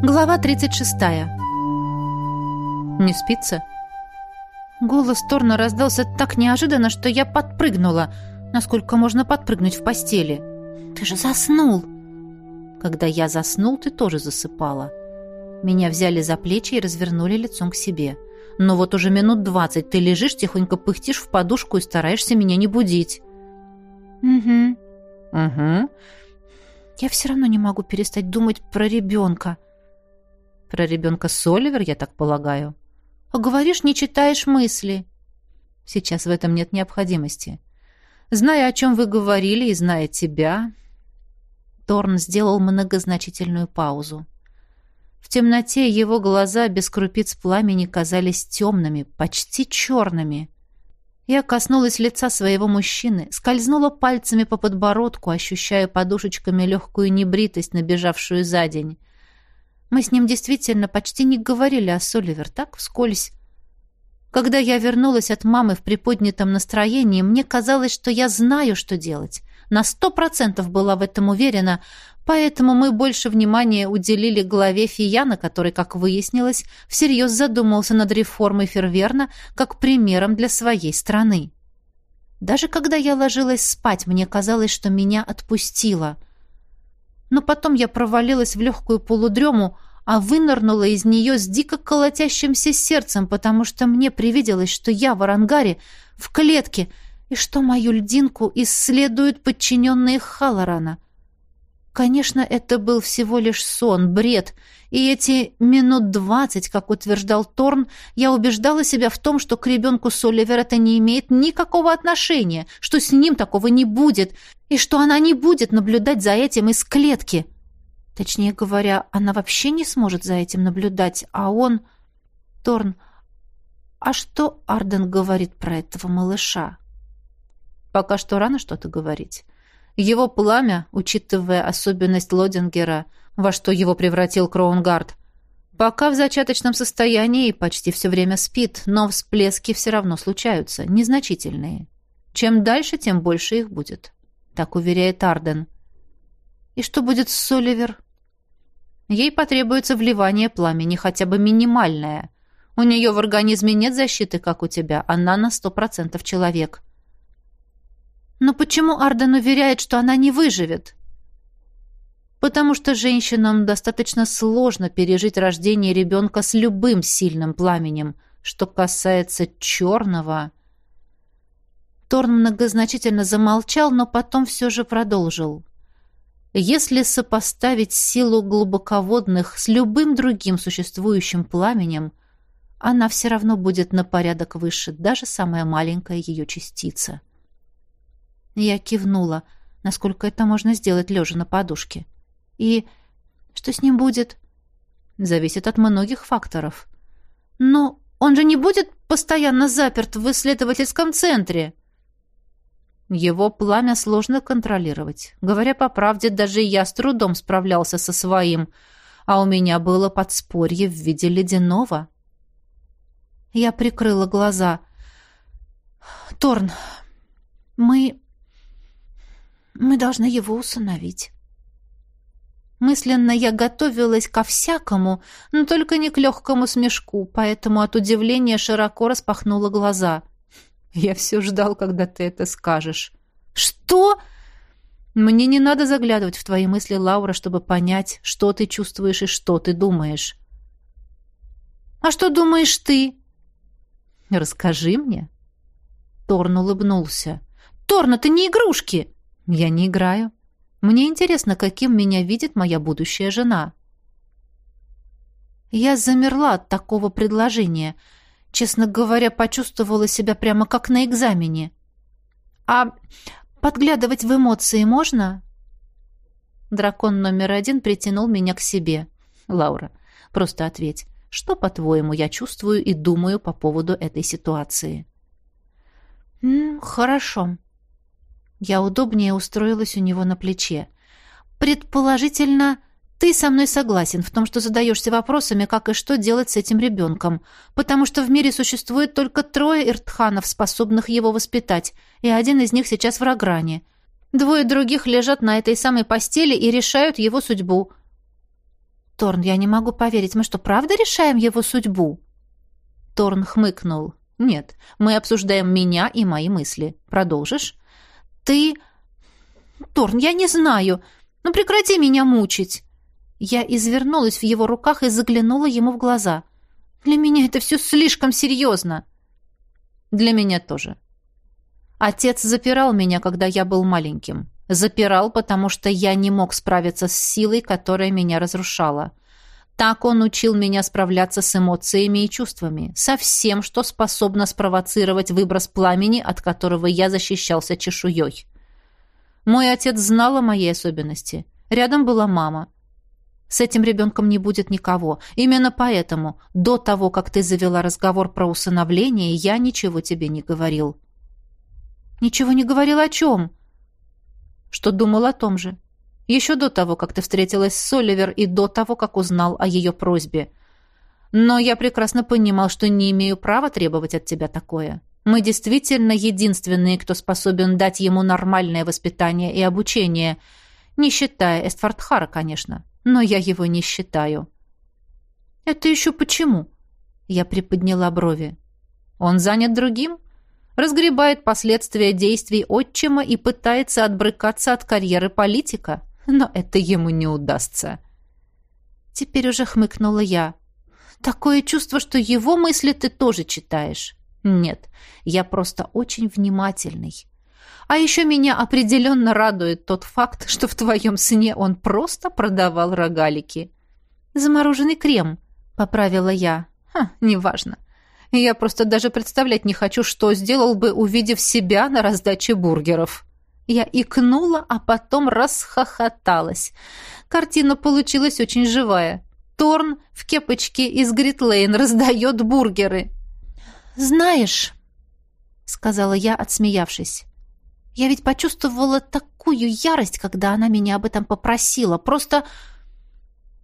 Глава 36. Не спится? Голос Торна раздался так неожиданно, что я подпрыгнула, насколько можно подпрыгнуть в постели. «Ты же заснул!» Когда я заснул, ты тоже засыпала. Меня взяли за плечи и развернули лицом к себе. Но вот уже минут двадцать ты лежишь, тихонько пыхтишь в подушку и стараешься меня не будить. «Угу». «Угу». Я все равно не могу перестать думать про ребенка. Про ребенка Соливер, я так полагаю. А говоришь, не читаешь мысли. Сейчас в этом нет необходимости. Зная, о чем вы говорили, и зная тебя... Торн сделал многозначительную паузу. В темноте его глаза без крупиц пламени казались темными, почти черными. Я коснулась лица своего мужчины, скользнула пальцами по подбородку, ощущая подушечками легкую небритость, набежавшую за день. Мы с ним действительно почти не говорили о Соливер, так вскользь. Когда я вернулась от мамы в приподнятом настроении, мне казалось, что я знаю, что делать. На сто процентов была в этом уверена, поэтому мы больше внимания уделили главе Фияна, который, как выяснилось, всерьез задумался над реформой Ферверна как примером для своей страны. Даже когда я ложилась спать, мне казалось, что меня отпустило — но потом я провалилась в легкую полудрему, а вынырнула из нее с дико колотящимся сердцем, потому что мне привиделось, что я в Арангаре, в клетке, и что мою льдинку исследуют подчиненные Халарана. Конечно, это был всего лишь сон, бред, и эти минут двадцать, как утверждал Торн, я убеждала себя в том, что к ребенку Соливер это не имеет никакого отношения, что с ним такого не будет, и что она не будет наблюдать за этим из клетки. Точнее говоря, она вообще не сможет за этим наблюдать, а он... Торн, а что Арден говорит про этого малыша? Пока что рано что-то говорить. Его пламя, учитывая особенность Лодингера, во что его превратил Кроунгард, пока в зачаточном состоянии и почти все время спит, но всплески все равно случаются, незначительные. Чем дальше, тем больше их будет. Так уверяет Арден. И что будет с Соливер? Ей потребуется вливание пламени, хотя бы минимальное. У нее в организме нет защиты, как у тебя. Она на сто процентов человек. Но почему Арден уверяет, что она не выживет? Потому что женщинам достаточно сложно пережить рождение ребенка с любым сильным пламенем. Что касается черного... Торн многозначительно замолчал, но потом все же продолжил. Если сопоставить силу глубоководных с любым другим существующим пламенем, она все равно будет на порядок выше, даже самая маленькая ее частица. Я кивнула, насколько это можно сделать лежа на подушке. И что с ним будет? Зависит от многих факторов. Но он же не будет постоянно заперт в исследовательском центре. Его пламя сложно контролировать. Говоря по правде, даже я с трудом справлялся со своим, а у меня было подспорье в виде ледяного. Я прикрыла глаза. Торн, мы мы должны его усыновить. Мысленно я готовилась ко всякому, но только не к легкому смешку, поэтому от удивления широко распахнула глаза. «Я все ждал, когда ты это скажешь». «Что?» «Мне не надо заглядывать в твои мысли, Лаура, чтобы понять, что ты чувствуешь и что ты думаешь». «А что думаешь ты?» «Расскажи мне». Торн улыбнулся. «Торн, ты не игрушки!» Я не играю. Мне интересно, каким меня видит моя будущая жена. Я замерла от такого предложения. Честно говоря, почувствовала себя прямо как на экзамене. А подглядывать в эмоции можно? Дракон номер один притянул меня к себе. Лаура, просто ответь, что, по-твоему, я чувствую и думаю по поводу этой ситуации? «М хорошо я удобнее устроилась у него на плече. «Предположительно, ты со мной согласен в том, что задаешься вопросами, как и что делать с этим ребенком, потому что в мире существует только трое иртханов, способных его воспитать, и один из них сейчас в Рагране. Двое других лежат на этой самой постели и решают его судьбу». Торн, я не могу поверить. Мы что, правда решаем его судьбу? Торн хмыкнул. Нет, мы обсуждаем меня и мои мысли. Продолжишь? Ты... Торн, я не знаю. Ну прекрати меня мучить. Я извернулась в его руках и заглянула ему в глаза. Для меня это все слишком серьезно. Для меня тоже. Отец запирал меня, когда я был маленьким. Запирал, потому что я не мог справиться с силой, которая меня разрушала. Так он учил меня справляться с эмоциями и чувствами, со всем, что способно спровоцировать выброс пламени, от которого я защищался чешуей. Мой отец знал о моей особенности. Рядом была мама. С этим ребенком не будет никого. Именно поэтому, до того, как ты завела разговор про усыновление, я ничего тебе не говорил. Ничего не говорил о чем? Что думал о том же. Еще до того, как ты встретилась с Оливер и до того, как узнал о ее просьбе. Но я прекрасно понимал, что не имею права требовать от тебя такое. Мы действительно единственные, кто способен дать ему нормальное воспитание и обучение, не считая Эстфордхара, конечно но я его не считаю. Это еще почему? Я приподняла брови. Он занят другим, разгребает последствия действий отчима и пытается отбрыкаться от карьеры политика, но это ему не удастся. Теперь уже хмыкнула я. Такое чувство, что его мысли ты тоже читаешь. Нет, я просто очень внимательный. А еще меня определенно радует тот факт, что в твоем сне он просто продавал рогалики. Замороженный крем, поправила я. Ха, неважно. Я просто даже представлять не хочу, что сделал бы, увидев себя на раздаче бургеров. Я икнула, а потом расхохоталась. Картина получилась очень живая. Торн в кепочке из Гритлейн раздает бургеры. «Знаешь», — сказала я, отсмеявшись, я ведь почувствовала такую ярость, когда она меня об этом попросила. Просто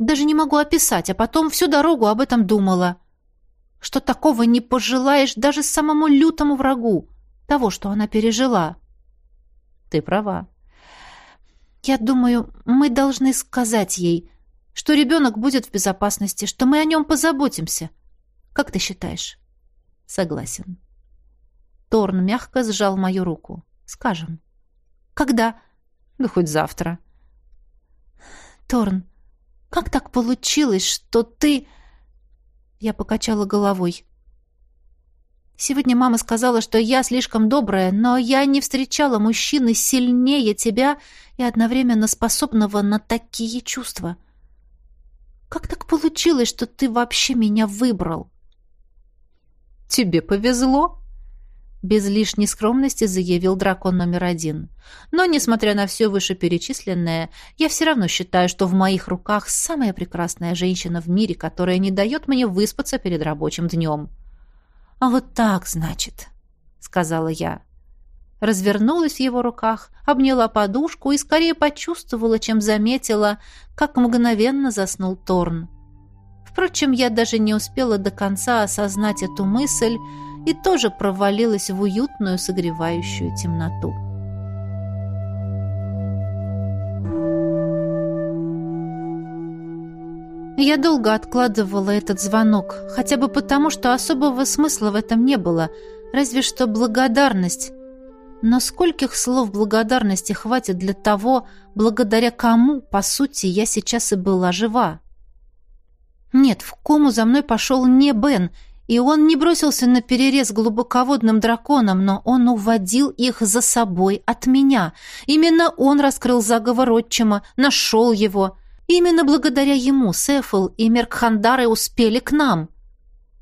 даже не могу описать, а потом всю дорогу об этом думала. Что такого не пожелаешь даже самому лютому врагу, того, что она пережила. Ты права. Я думаю, мы должны сказать ей, что ребенок будет в безопасности, что мы о нем позаботимся. Как ты считаешь? Согласен. Торн мягко сжал мою руку. Скажем. Когда? Да хоть завтра. Торн, как так получилось, что ты... Я покачала головой. Сегодня мама сказала, что я слишком добрая, но я не встречала мужчины сильнее тебя и одновременно способного на такие чувства. Как так получилось, что ты вообще меня выбрал? Тебе повезло, без лишней скромности заявил дракон номер один. Но, несмотря на все вышеперечисленное, я все равно считаю, что в моих руках самая прекрасная женщина в мире, которая не дает мне выспаться перед рабочим днем. «А вот так, значит», — сказала я. Развернулась в его руках, обняла подушку и скорее почувствовала, чем заметила, как мгновенно заснул Торн. Впрочем, я даже не успела до конца осознать эту мысль, и тоже провалилась в уютную согревающую темноту. Я долго откладывала этот звонок, хотя бы потому, что особого смысла в этом не было, разве что благодарность. Но скольких слов благодарности хватит для того, благодаря кому, по сути, я сейчас и была жива? Нет, в кому за мной пошел не Бен, и он не бросился на перерез глубоководным драконам, но он уводил их за собой от меня. Именно он раскрыл заговор отчима, нашел его. Именно благодаря ему Сефл и Меркхандары успели к нам.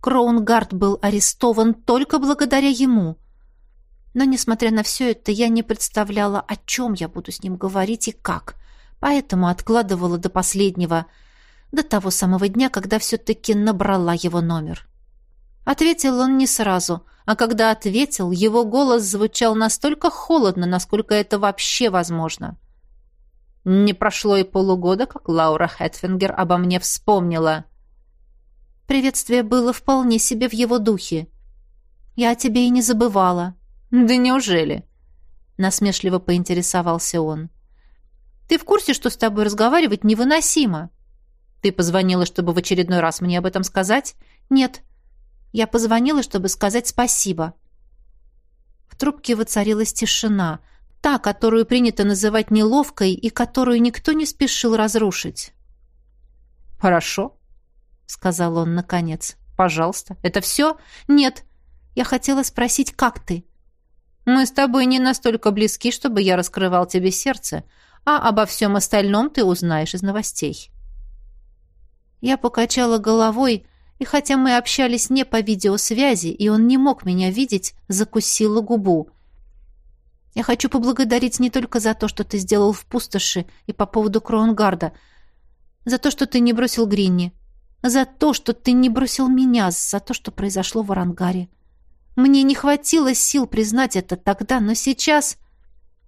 Кроунгард был арестован только благодаря ему. Но, несмотря на все это, я не представляла, о чем я буду с ним говорить и как. Поэтому откладывала до последнего, до того самого дня, когда все-таки набрала его номер. Ответил он не сразу, а когда ответил, его голос звучал настолько холодно, насколько это вообще возможно. Не прошло и полугода, как Лаура Хэтфингер обо мне вспомнила. Приветствие было вполне себе в его духе. «Я о тебе и не забывала». «Да неужели?» Насмешливо поинтересовался он. «Ты в курсе, что с тобой разговаривать невыносимо?» Ты позвонила, чтобы в очередной раз мне об этом сказать? Нет. Я позвонила, чтобы сказать спасибо. В трубке воцарилась тишина, та, которую принято называть неловкой и которую никто не спешил разрушить. «Хорошо», — сказал он наконец. «Пожалуйста. Это все?» «Нет. Я хотела спросить, как ты?» «Мы с тобой не настолько близки, чтобы я раскрывал тебе сердце, а обо всем остальном ты узнаешь из новостей». Я покачала головой, и хотя мы общались не по видеосвязи, и он не мог меня видеть, закусила губу. Я хочу поблагодарить не только за то, что ты сделал в пустоши и по поводу Кроунгарда, за то, что ты не бросил Гринни, за то, что ты не бросил меня, за то, что произошло в Арангаре. Мне не хватило сил признать это тогда, но сейчас...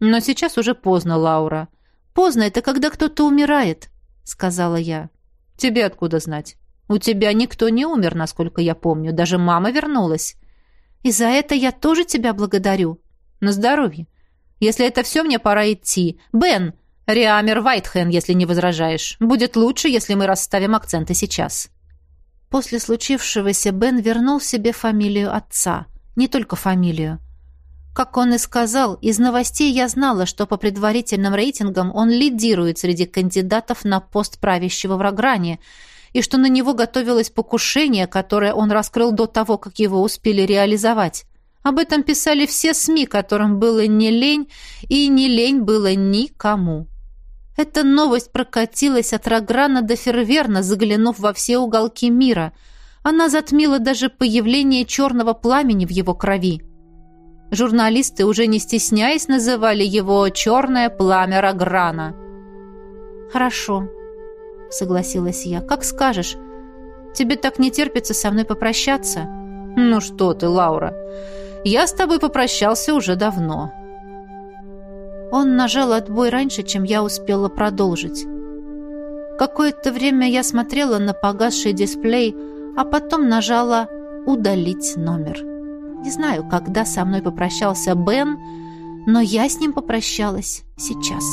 Но сейчас уже поздно, Лаура. Поздно — это когда кто-то умирает, — сказала я. Тебе откуда знать? У тебя никто не умер, насколько я помню. Даже мама вернулась. И за это я тоже тебя благодарю. На здоровье. Если это все, мне пора идти. Бен, Риамер Вайтхен, если не возражаешь. Будет лучше, если мы расставим акценты сейчас. После случившегося Бен вернул себе фамилию отца. Не только фамилию. Как он и сказал, из новостей я знала, что по предварительным рейтингам он лидирует среди кандидатов на пост правящего в Рогране, и что на него готовилось покушение, которое он раскрыл до того, как его успели реализовать. Об этом писали все СМИ, которым было не лень, и не лень было никому. Эта новость прокатилась от Рограна до Ферверна, заглянув во все уголки мира. Она затмила даже появление черного пламени в его крови. Журналисты, уже не стесняясь, называли его «черное пламя Рограна». «Хорошо», — согласилась я. «Как скажешь. Тебе так не терпится со мной попрощаться?» «Ну что ты, Лаура, я с тобой попрощался уже давно». Он нажал отбой раньше, чем я успела продолжить. Какое-то время я смотрела на погасший дисплей, а потом нажала «Удалить номер». Не знаю, когда со мной попрощался Бен, но я с ним попрощалась сейчас.